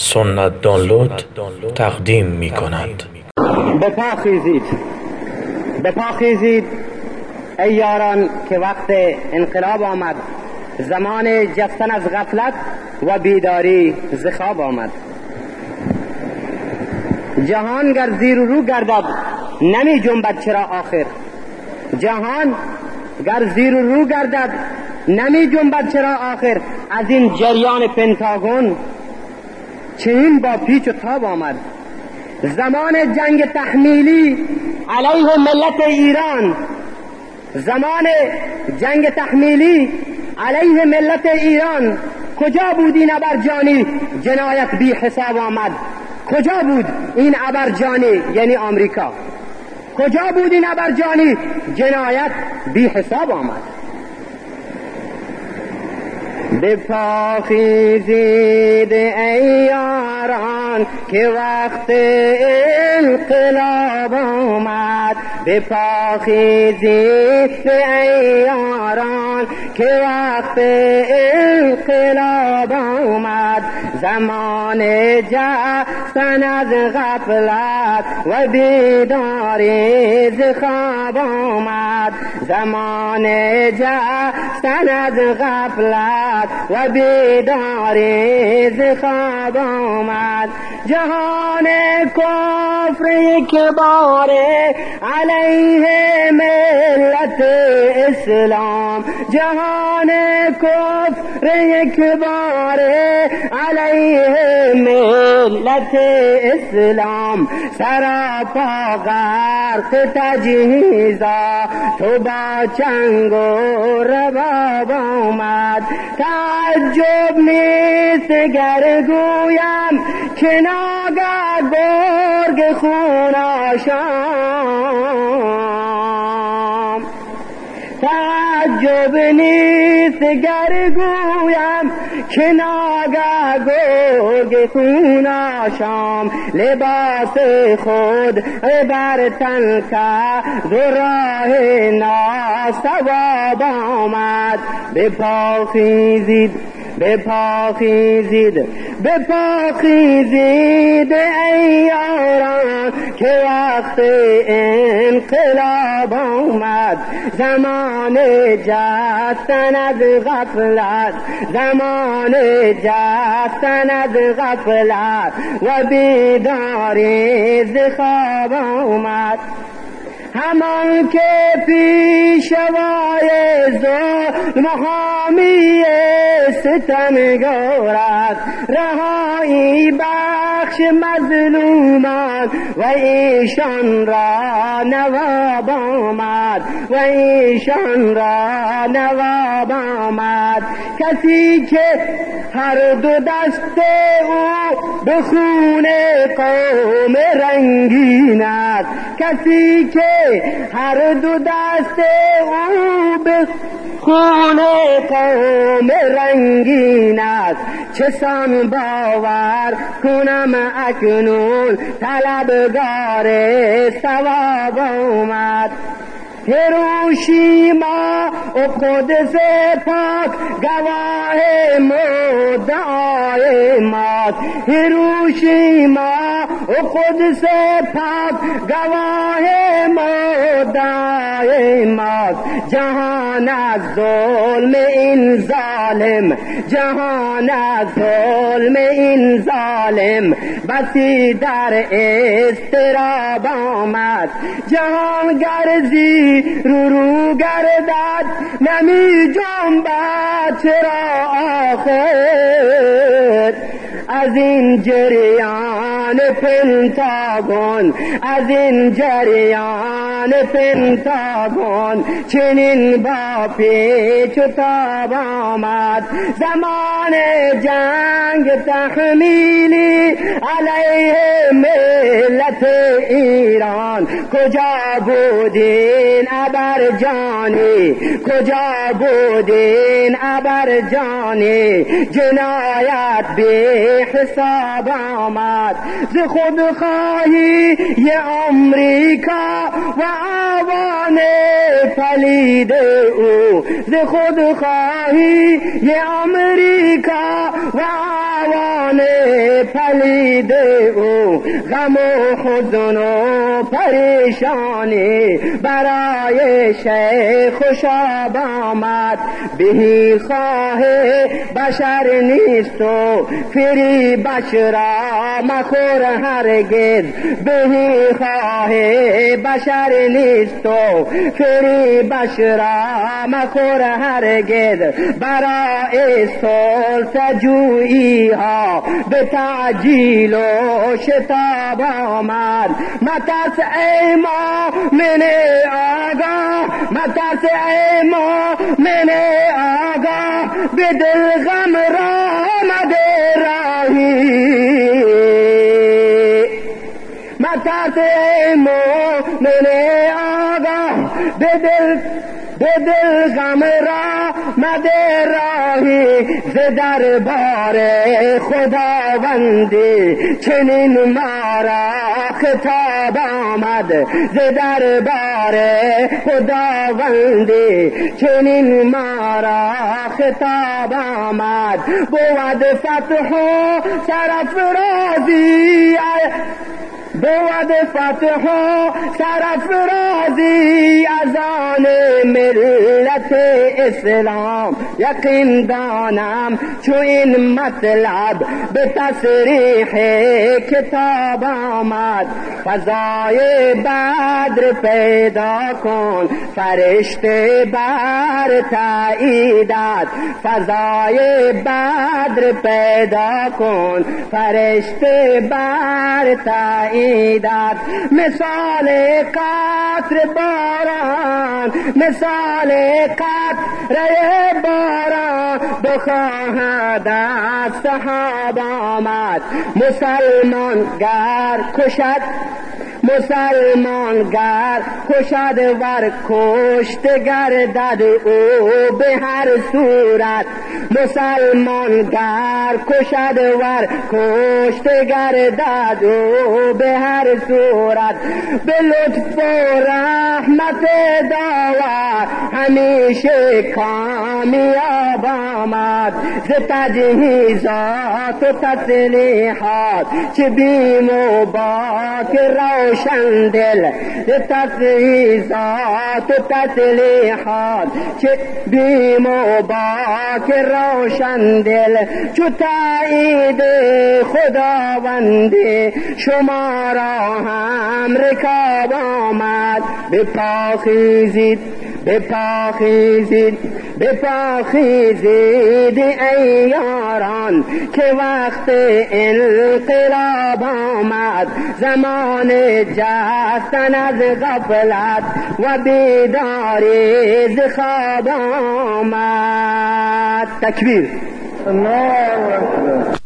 سنت دانلود تقدیم می کند به پا خیزید به پا خیزید ای یاران که وقت انقلاب آمد زمان جستن از غفلت و بیداری زخاب آمد. جهان گر زیر و رو گردد نمی جنبد چرا آخر. جهان گر زیر و رو گردد نمی جنبد چرا آخر. از این جریان پنتاگون چنین با پیچ و تاب آمد. زمان جنگ تحمیلی علیه ملت ایران. زمان جنگ تحمیلی علیه ملت ایران. کجا بود این ابرجانی؟ جنایت بی حساب آمد. کجا بود این ابرجانی؟ یعنی آمریکا. کجا بود این ابرجانی؟ جنایت بی حساب آمد. بپاخیزید ای یاران که وقت انقلاب آمد. بپاخیزید ای یاران که وقت انقلاب زمان جستن از غفلت و بیداری ز خواب آمد. زمان جستن از غفلت و بیداری ز خواب آمد. جهان کفر یک باره علیه ملت اسلام. جهان کفر یک باره علیه ملت اسلام. سراپا غرق تجهیزا تو با چنگ و رباب آمد تعجب نیست گر گویم که گرگ خون آشام. تعجب نیست گر گویم که ناگه گرگ خون آشام. لباس خود بر تن کرد و راه ناسواب آمد. به پا خیزید. به پا خیزید به پا خیزید ای یاران که وقت انقلاب آمد زمان جستن از غفلت زمان جستن از غفلت و بیداری ز خواب آمد همان که پیشوای ظلم حامی ستمگار است رهایی بخش مظلومان و ایشان را نواب آمد و ایشان را نواب آمد کسی که هر دو دست او به خون قوم رنگین است. کسی که هر دو دست او به خون قوم رنگین است. چه سان باور کنم اکنون طلبگار ثواب آمد. هیروشیما و قدس پاک گواه مدعای ماست هیروشیما و قدس پاک گواه مدعای ماست جهان از ظلم این ظالم. جهان از ظلم این ظالم. بسی در استراب آمد. جهان گرزی رو رو گردد. نمی جنبد چرا آخر؟ از این جریان پنتاگون از این جریان پنتاگون چنین با پیچ و تاب آمد. زمان جنگ تحمیلی علیه ملت ایران. کجا بودین ابر جانی کجا بودین ابر جانی جنایت به حساب آمد. ز خود خواهی یه امریکا و آوان پلید او. ز خود خواهی یه امریکا و جوان پلید او. غم و حزن و پریشانی برای شیخ خوشاب آمد. بهی خواه بشر نیست و فری بشرا مخور هرگز. بهی خواه بشر نیست و فری بشرا مخور هرگز. برای سلطه جویی ها به تعجیل و شتاب آمد. متس ای ما من آگاه متس ای ما من آگاه به دل غم را مده راهی متس ای ما من آگاه به دل به دل غم را مده راهی ز دربار خداوندی چنین مارا خطاب آمد. ز دربار خداوندی چنین مارا خطاب آمد. بود فتح و سرفرازی بود فتح و سرفرازی از آن ملت اسلام. یقین دانم چو این مطلب به تصریح کتاب آمد. فضای بدر پیدا کن فرشته بر تاییدت. فضای بدر پیدا کن فرشته بر تاییدت مثال قطر باران مثال قطره باران. بخواهد از صحاب آمد. مسلمان گر کشد مسلمان گر کشد ور کشت گردد او به هر صورت. مسلمان گر کشد ور کشت گردد او به هر صورت. به لطف و رحمت داور همیشه کامیاب آمد. ز تجهیزات و تسلیحات چه بیم و باک روشن دل ز تجهیزات و تسلیحات چه بیم و باک روشن دل چو تایید خداوندی شما را هم رکاب آمد. به پاخیزید پاخیزید به پاخیزید ای یاران که وقت انقلاب آمد زمان جستن از غفلت و بیداری ز خواب آمد. تکبیر. الله